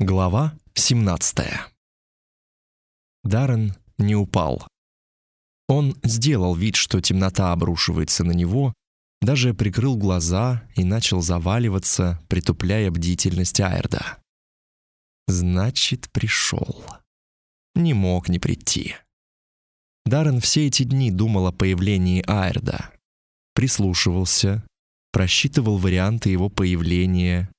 Глава 17. Даррен не упал. Он сделал вид, что темнота обрушивается на него, даже прикрыл глаза и начал заваливаться, притупляя бдительность Айрда. Значит, пришел. Не мог не прийти. Даррен все эти дни думал о появлении Айрда. Прислушивался, просчитывал варианты его появления,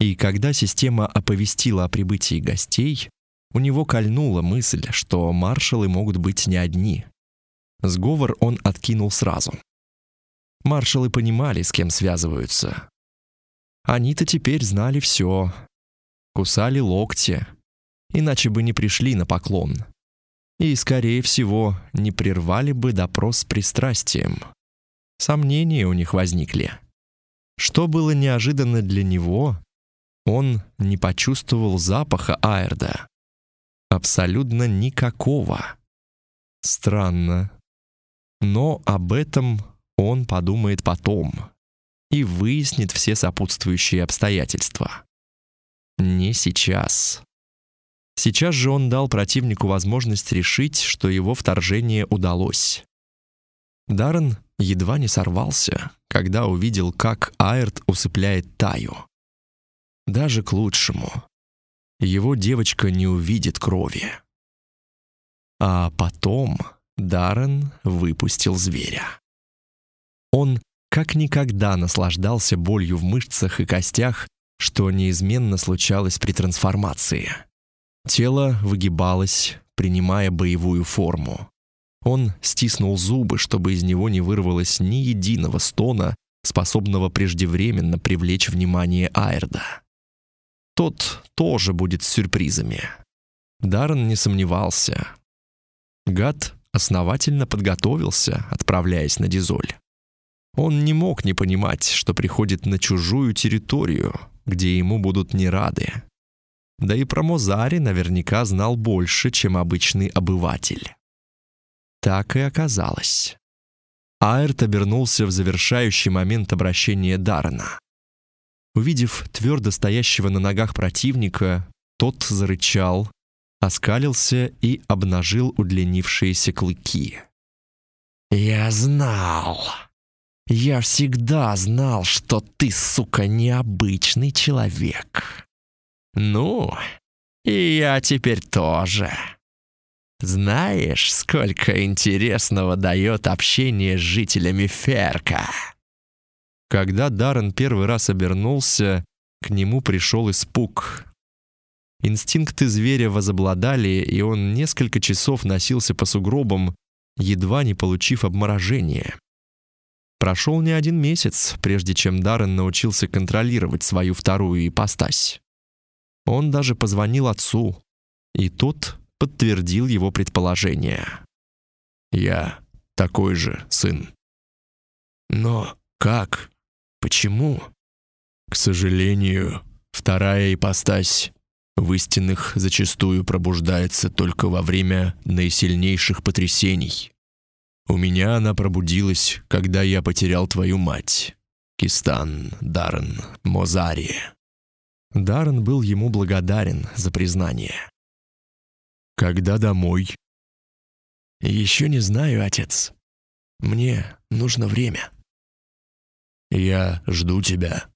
и когда система оповестила о прибытии гостей, у него кольнула мысль, что маршалы могут быть не одни. Сговор он откинул сразу. Маршалы понимали, с кем связываются. Они-то теперь знали все. Кусали локти, иначе бы не пришли на поклон. И, скорее всего, не прервали бы допрос с пристрастием. Сомнения у них возникли. Что было неожиданно для него, он не почувствовал запаха Айрда. Абсолютно никакого. Странно. Но об этом он подумает потом и выяснит все сопутствующие обстоятельства. Не сейчас. Сейчас же он дал противнику возможность решить, что его вторжение удалось. Даррен едва не сорвался, когда увидел, как Айрт усыпляет Таю. Даже к лучшему. Его девочка не увидит крови. А потом Даррен выпустил зверя. Он как никогда наслаждался болью в мышцах и костях, что неизменно случалось при трансформации. Тело выгибалось, принимая боевую форму. Он стиснул зубы, чтобы из него не вырвалось ни единого стона, способного преждевременно привлечь внимание Айрда. Тот тоже будет с сюрпризами. Даррен не сомневался. Гад основательно подготовился, отправляясь на Дизоль. Он не мог не понимать, что приходит на чужую территорию, где ему будут не рады. Да и про Мозари наверняка знал больше, чем обычный обыватель. Так и оказалось. Аэрт обернулся в завершающий момент обращения Даррена. Увидев твердо стоящего на ногах противника, тот зарычал, оскалился и обнажил удлинившиеся клыки. «Я знал! Я всегда знал, что ты, сука, необычный человек. Ну, и я теперь тоже. Знаешь, сколько интересного дает общение с жителями Ферка?» Когда Даррен первый раз обернулся, к нему пришел испуг. Инстинкты зверя возобладали, и он несколько часов носился по сугробам, едва не получив обморожение. Прошел не один месяц, прежде чем Даррен научился контролировать свою вторую ипостась. Он даже позвонил отцу, и тот подтвердил его предположение. «Я такой же сын». «Но как?» Почему? К сожалению, вторая ипостась в истинных зачастую пробуждается только во время наисильнейших потрясений. У меня она пробудилась, когда я потерял твою мать, Кистан Даррен Мозари. Даррен был ему благодарен за признание. Когда домой? Еще не знаю, отец. Мне нужно время. Я жду тебя.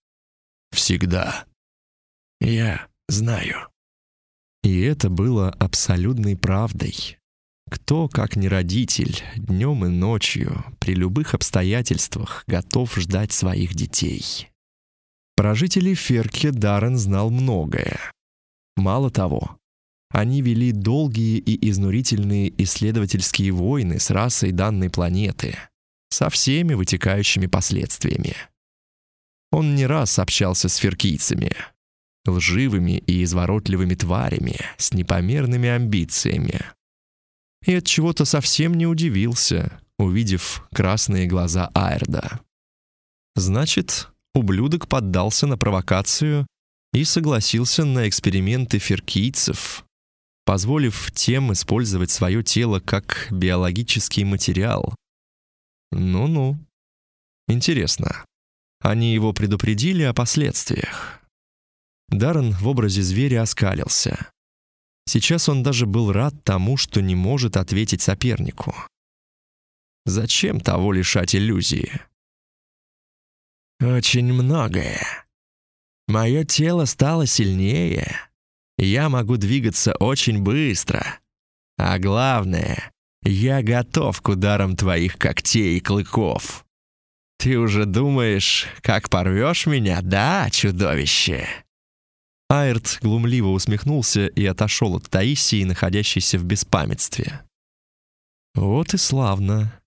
Всегда. Я знаю. И это было абсолютной правдой. Кто, как не родитель, днем и ночью, при любых обстоятельствах, готов ждать своих детей? Про жителей Ферки Даррен знал многое. Мало того, они вели долгие и изнурительные исследовательские войны с расой данной планеты — со всеми вытекающими последствиями. Он не раз общался с феркийцами, лживыми и изворотливыми тварями с непомерными амбициями. И от чего-то совсем не удивился, увидев красные глаза Айрда. Значит, ублюдок поддался на провокацию и согласился на эксперименты феркийцев, позволив тем использовать свое тело как биологический материал, ну-ну. Интересно. Они его предупредили о последствиях? Даррен в образе зверя оскалился. Сейчас он даже был рад тому, что не может ответить сопернику. Зачем того лишать иллюзии? Очень многое. Мое тело стало сильнее. Я могу двигаться очень быстро. А главное, я готов к ударам твоих когтей и клыков. Ты уже думаешь, как порвешь меня, да, чудовище? Айрт глумливо усмехнулся и отошел от Таисии, находящейся в беспамятстве. Вот и славно.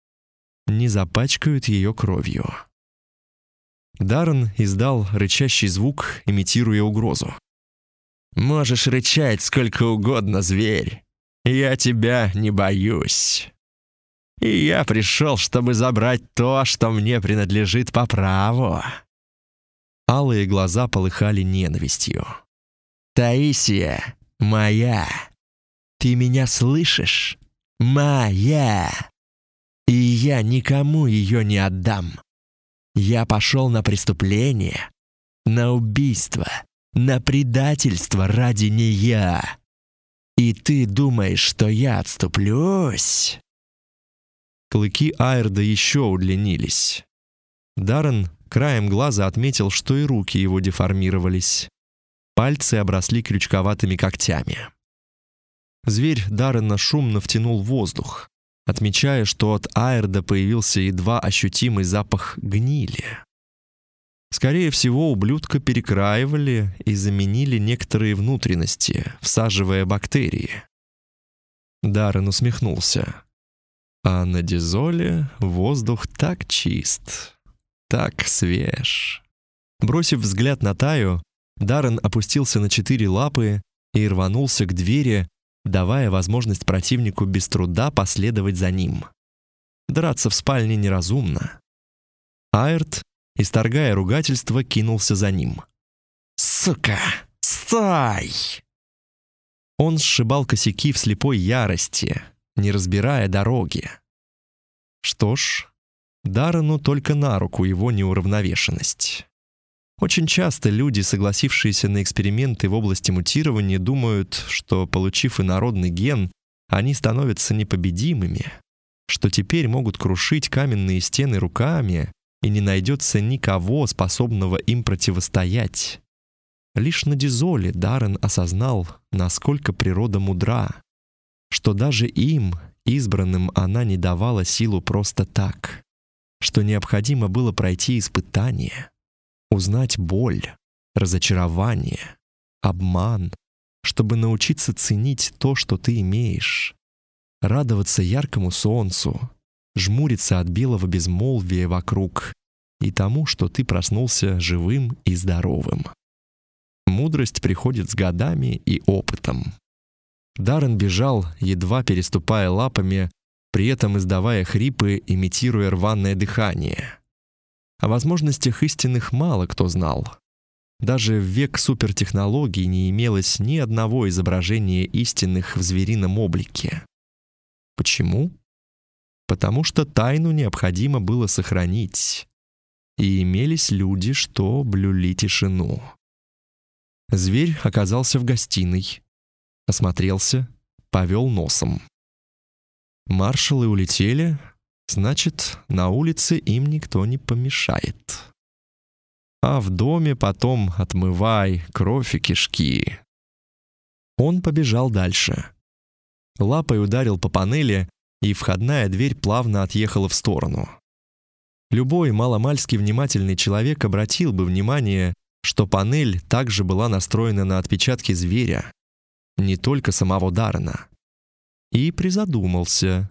Не запачкают ее кровью. Даррен издал рычащий звук, имитируя угрозу. «Можешь рычать сколько угодно, зверь. Я тебя не боюсь. И я пришел, чтобы забрать то, что мне принадлежит по праву». Алые глаза полыхали ненавистью. «Таисия, моя! Ты меня слышишь? Моя! И я никому ее не отдам!» Я пошел на преступление, на убийство, на предательство ради нее. И ты думаешь, что я отступлюсь?» Клыки Айрда еще удлинились. Даррен краем глаза отметил, что и руки его деформировались. Пальцы обросли крючковатыми когтями. Зверь Даррена шумно втянул воздух отмечая, что от Айрда появился едва ощутимый запах гнили. Скорее всего, ублюдка перекраивали и заменили некоторые внутренности, всаживая бактерии. Даррен усмехнулся. А на Дизоле воздух так чист, так свеж. Бросив взгляд на Таю, Даррен опустился на четыре лапы и рванулся к двери, давая возможность противнику без труда последовать за ним. Драться в спальне неразумно. Айрт, исторгая ругательство, кинулся за ним. «Сука! Стой!» Он сшибал косяки в слепой ярости, не разбирая дороги. Что ж, Даррену только на руку его неуравновешенность. Очень часто люди, согласившиеся на эксперименты в области мутирования, думают, что, получив инородный ген, они становятся непобедимыми, что теперь могут крушить каменные стены руками, и не найдется никого, способного им противостоять. Лишь на Дизоле Даррен осознал, насколько природа мудра, что даже им, избранным, она не давала силу просто так, что необходимо было пройти испытание — Узнать боль, разочарование, обман, чтобы научиться ценить то, что ты имеешь. Радоваться яркому солнцу, жмуриться от белого безмолвия вокруг и тому, что ты проснулся живым и здоровым. Мудрость приходит с годами и опытом. Даррен бежал, едва переступая лапами, при этом издавая хрипы, имитируя рваное дыхание. О возможностях истинных мало кто знал. Даже в век супертехнологий не имелось ни одного изображения истинных в зверином облике. Почему? Потому что тайну необходимо было сохранить. И имелись люди, что блюли тишину. Зверь оказался в гостиной, осмотрелся, повел носом. Маршалы улетели, Значит, на улице им никто не помешает. А в доме потом отмывай кровь и кишки. Он побежал дальше. Лапой ударил по панели, и входная дверь плавно отъехала в сторону. Любой маломальски внимательный человек обратил бы внимание, что панель также была настроена на отпечатки зверя, не только самого Дарна. И призадумался.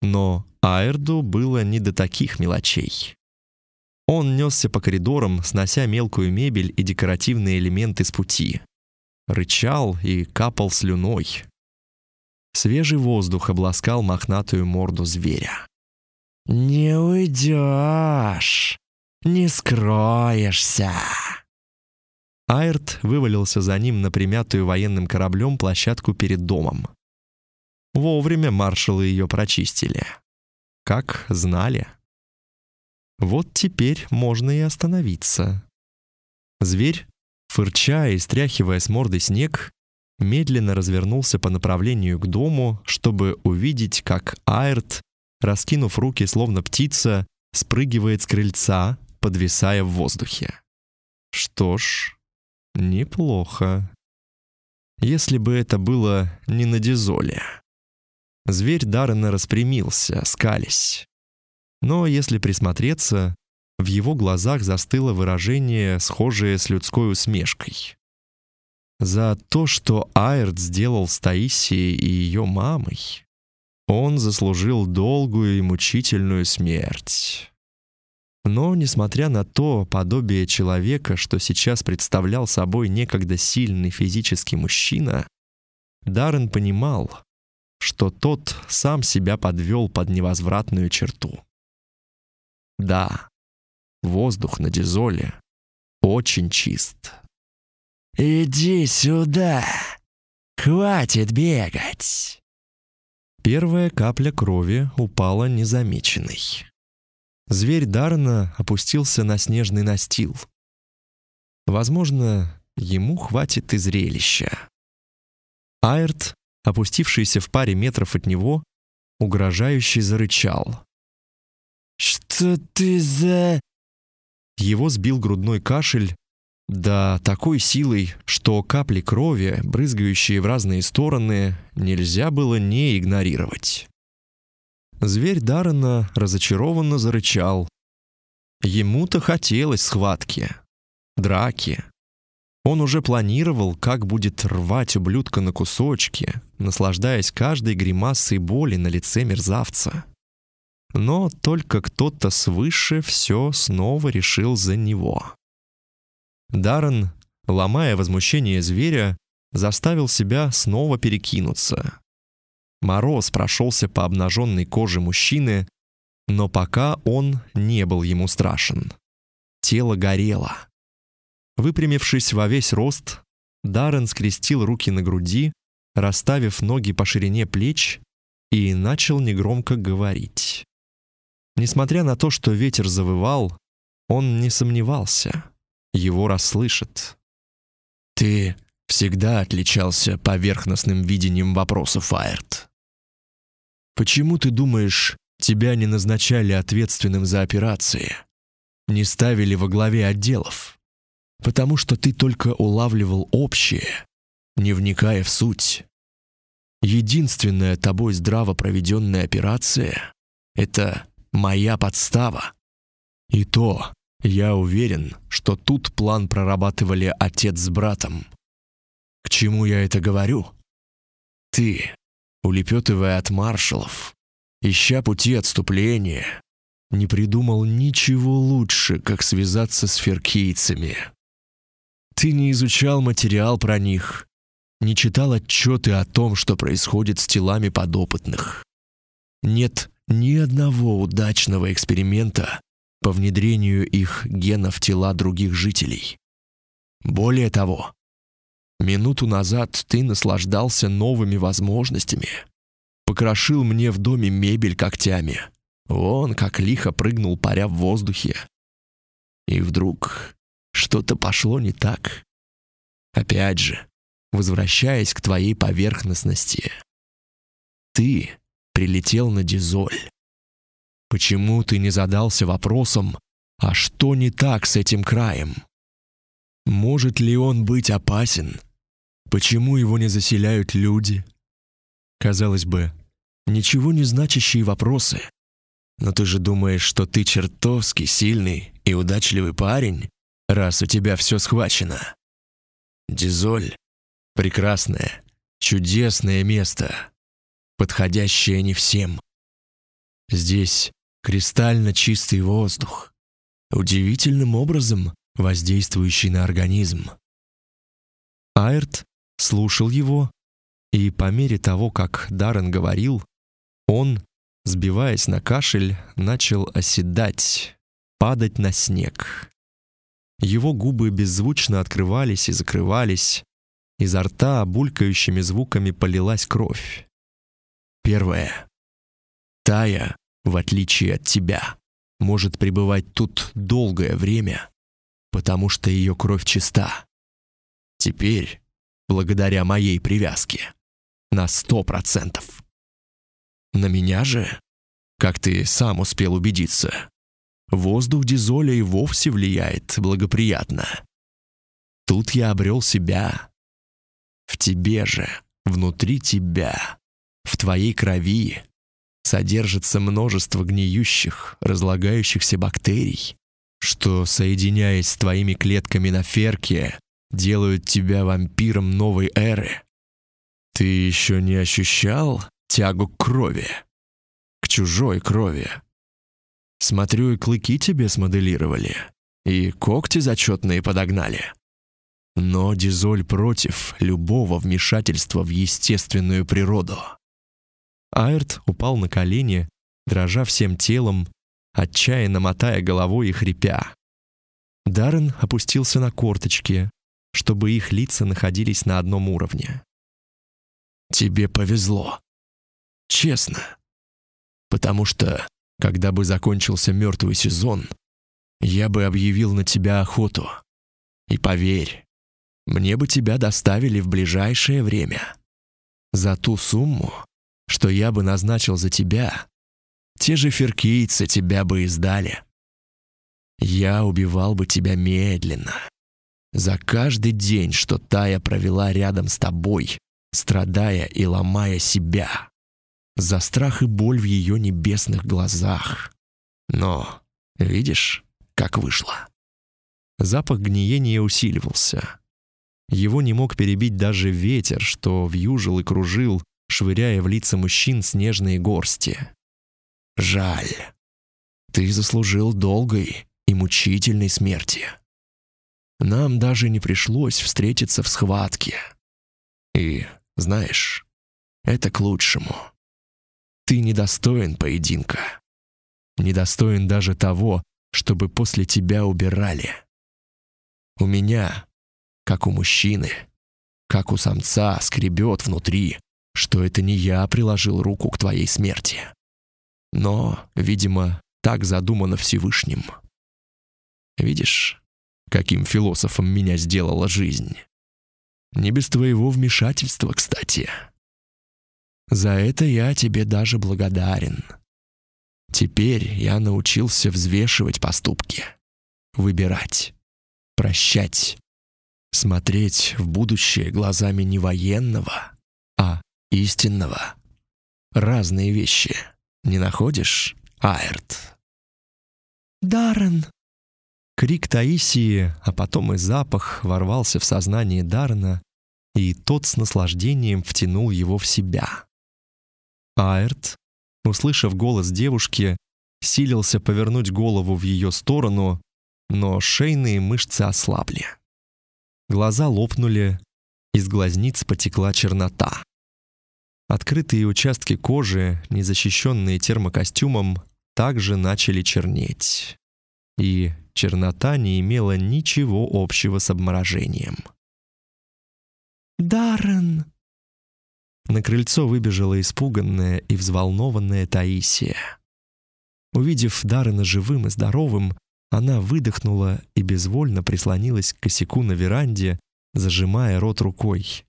Но Аэрду было не до таких мелочей. Он несся по коридорам, снося мелкую мебель и декоративные элементы с пути. Рычал и капал слюной. Свежий воздух обласкал мохнатую морду зверя. «Не уйдешь! Не скроешься!» Айрт вывалился за ним на примятую военным кораблем площадку перед домом. Вовремя маршалы ее прочистили. Как знали. Вот теперь можно и остановиться. Зверь, фырча и стряхивая с морды снег, медленно развернулся по направлению к дому, чтобы увидеть, как Айрт, раскинув руки словно птица, спрыгивает с крыльца, подвисая в воздухе. Что ж, неплохо. Если бы это было не на дизоле. Зверь Даррена распрямился, скались. Но если присмотреться, в его глазах застыло выражение, схожее с людской усмешкой. За то, что Айрт сделал с Таисией и ее мамой, он заслужил долгую и мучительную смерть. Но, несмотря на то подобие человека, что сейчас представлял собой некогда сильный физический мужчина, Даррен понимал, что тот сам себя подвел под невозвратную черту. Да, воздух на Дизоле очень чист. «Иди сюда! Хватит бегать!» Первая капля крови упала незамеченной. Зверь Дарна опустился на снежный настил. Возможно, ему хватит и зрелища. Айрт, опустившийся в паре метров от него, угрожающе зарычал. «Что ты за...» Его сбил грудной кашель, да такой силой, что капли крови, брызгающие в разные стороны, нельзя было не игнорировать. Зверь Даррена разочарованно зарычал. Ему-то хотелось схватки, драки. Он уже планировал, как будет рвать ублюдка на кусочки, наслаждаясь каждой гримасой боли на лице мерзавца. Но только кто-то свыше все снова решил за него. Даррен, ломая возмущение зверя, заставил себя снова перекинуться, Мороз прошелся по обнаженной коже мужчины, но пока он не был ему страшен. Тело горело. Выпрямившись во весь рост, Даррен скрестил руки на груди, расставив ноги по ширине плеч и начал негромко говорить. Несмотря на то, что ветер завывал, он не сомневался. Его расслышат. «Ты всегда отличался поверхностным видением вопросов, Айрт. Почему ты думаешь, тебя не назначали ответственным за операции? Не ставили во главе отделов? Потому что ты только улавливал общее, не вникая в суть. Единственная тобой здраво проведенная операция — это моя подстава. И то, я уверен, что тут план прорабатывали отец с братом. К чему я это говорю? Ты улепетывая от маршалов, ища пути отступления, не придумал ничего лучше, как связаться с феркийцами. Ты не изучал материал про них, не читал отчеты о том, что происходит с телами подопытных. Нет ни одного удачного эксперимента по внедрению их генов в тела других жителей. Более того, Минуту назад ты наслаждался новыми возможностями. Покрошил мне в доме мебель когтями. Он как лихо прыгнул, паря в воздухе. И вдруг что-то пошло не так. Опять же, возвращаясь к твоей поверхностности. Ты прилетел на дизоль. Почему ты не задался вопросом, а что не так с этим краем? Может ли он быть опасен Почему его не заселяют люди? Казалось бы, ничего не значащие вопросы. Но ты же думаешь, что ты чертовски сильный и удачливый парень, раз у тебя все схвачено. Дизоль — прекрасное, чудесное место, подходящее не всем. Здесь кристально чистый воздух, удивительным образом воздействующий на организм. Айрт слушал его, и по мере того, как Даррен говорил, он, сбиваясь на кашель, начал оседать, падать на снег. Его губы беззвучно открывались и закрывались, изо рта булькающими звуками полилась кровь. Первое. Тая, в отличие от тебя, может пребывать тут долгое время, потому что ее кровь чиста. Теперь, благодаря моей привязке, на сто процентов. На меня же, как ты сам успел убедиться, воздух Дизоля и вовсе влияет благоприятно. Тут я обрел себя. В тебе же, внутри тебя, в твоей крови содержится множество гниющих, разлагающихся бактерий, что, соединяясь с твоими клетками на ферке, делают тебя вампиром новой эры. Ты еще не ощущал тягу к крови? К чужой крови? Смотрю, и клыки тебе смоделировали, и когти зачетные подогнали. Но Дизоль против любого вмешательства в естественную природу. Айрт упал на колени, дрожа всем телом, отчаянно мотая головой и хрипя. Даррен опустился на корточки, чтобы их лица находились на одном уровне. «Тебе повезло. Честно. Потому что, когда бы закончился мертвый сезон, я бы объявил на тебя охоту. И поверь, мне бы тебя доставили в ближайшее время. За ту сумму, что я бы назначил за тебя, те же феркийцы тебя бы издали. Я убивал бы тебя медленно. За каждый день, что Тая провела рядом с тобой, страдая и ломая себя. За страх и боль в ее небесных глазах. Но, видишь, как вышло. Запах гниения усиливался. Его не мог перебить даже ветер, что вьюжил и кружил, швыряя в лица мужчин снежные горсти. Жаль. Ты заслужил долгой и мучительной смерти. Нам даже не пришлось встретиться в схватке. И, знаешь, это к лучшему. Ты недостоин поединка. Недостоин даже того, чтобы после тебя убирали. У меня, как у мужчины, как у самца, скребет внутри, что это не я приложил руку к твоей смерти. Но, видимо, так задумано Всевышним. Видишь, каким философом меня сделала жизнь? Не без твоего вмешательства, кстати. За это я тебе даже благодарен. Теперь я научился взвешивать поступки, выбирать, прощать, смотреть в будущее глазами не военного, а истинного. Разные вещи. Не находишь, Аэрт?» «Даррен!» Крик Таисии, а потом и запах ворвался в сознание Даррена, и тот с наслаждением втянул его в себя. Аэрт, услышав голос девушки, силился повернуть голову в ее сторону, но шейные мышцы ослабли. Глаза лопнули, из глазниц потекла чернота. Открытые участки кожи, не защищенные термокостюмом, также начали чернеть. И чернота не имела ничего общего с обморожением. «Даррен!» На крыльцо выбежала испуганная и взволнованная Таисия. Увидев Даррена живым и здоровым, она выдохнула и безвольно прислонилась к косяку на веранде, зажимая рот рукой.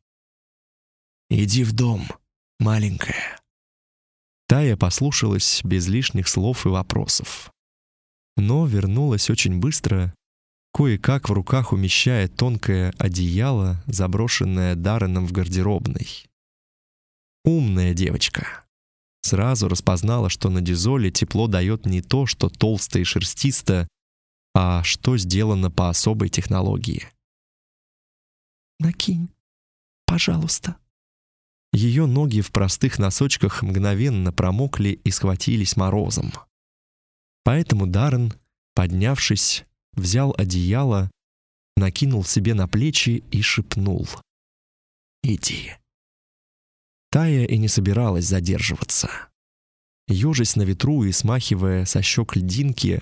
«Иди в дом», маленькая». Тая послушалась без лишних слов и вопросов. Но вернулась очень быстро, кое-как в руках умещая тонкое одеяло, заброшенное Дарреном в гардеробной. Умная девочка. Сразу распознала, что на дизоле тепло дает не то, что толсто и шерстисто, а что сделано по особой технологии. «Накинь, пожалуйста», ее ноги в простых носочках мгновенно промокли и схватились морозом. Поэтому Даррен, поднявшись, взял одеяло, накинул себе на плечи и шепнул. «Иди». Тая и не собиралась задерживаться. Ёжись на ветру и смахивая со щек льдинки,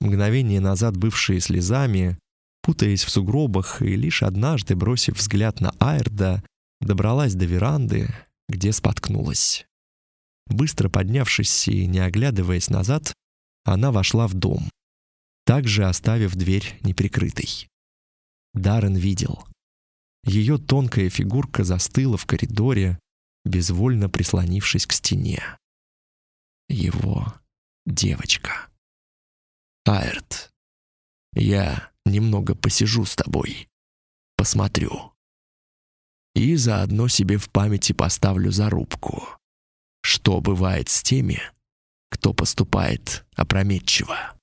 мгновение назад бывшие слезами, путаясь в сугробах и лишь однажды бросив взгляд на Айрда, Добралась до веранды, где споткнулась. Быстро поднявшись и не оглядываясь назад, она вошла в дом, также оставив дверь неприкрытой. Даррен видел. Ее тонкая фигурка застыла в коридоре, безвольно прислонившись к стене. Его девочка. Айрт, я немного посижу с тобой, посмотрю. И заодно себе в памяти поставлю зарубку. Что бывает с теми, кто поступает опрометчиво?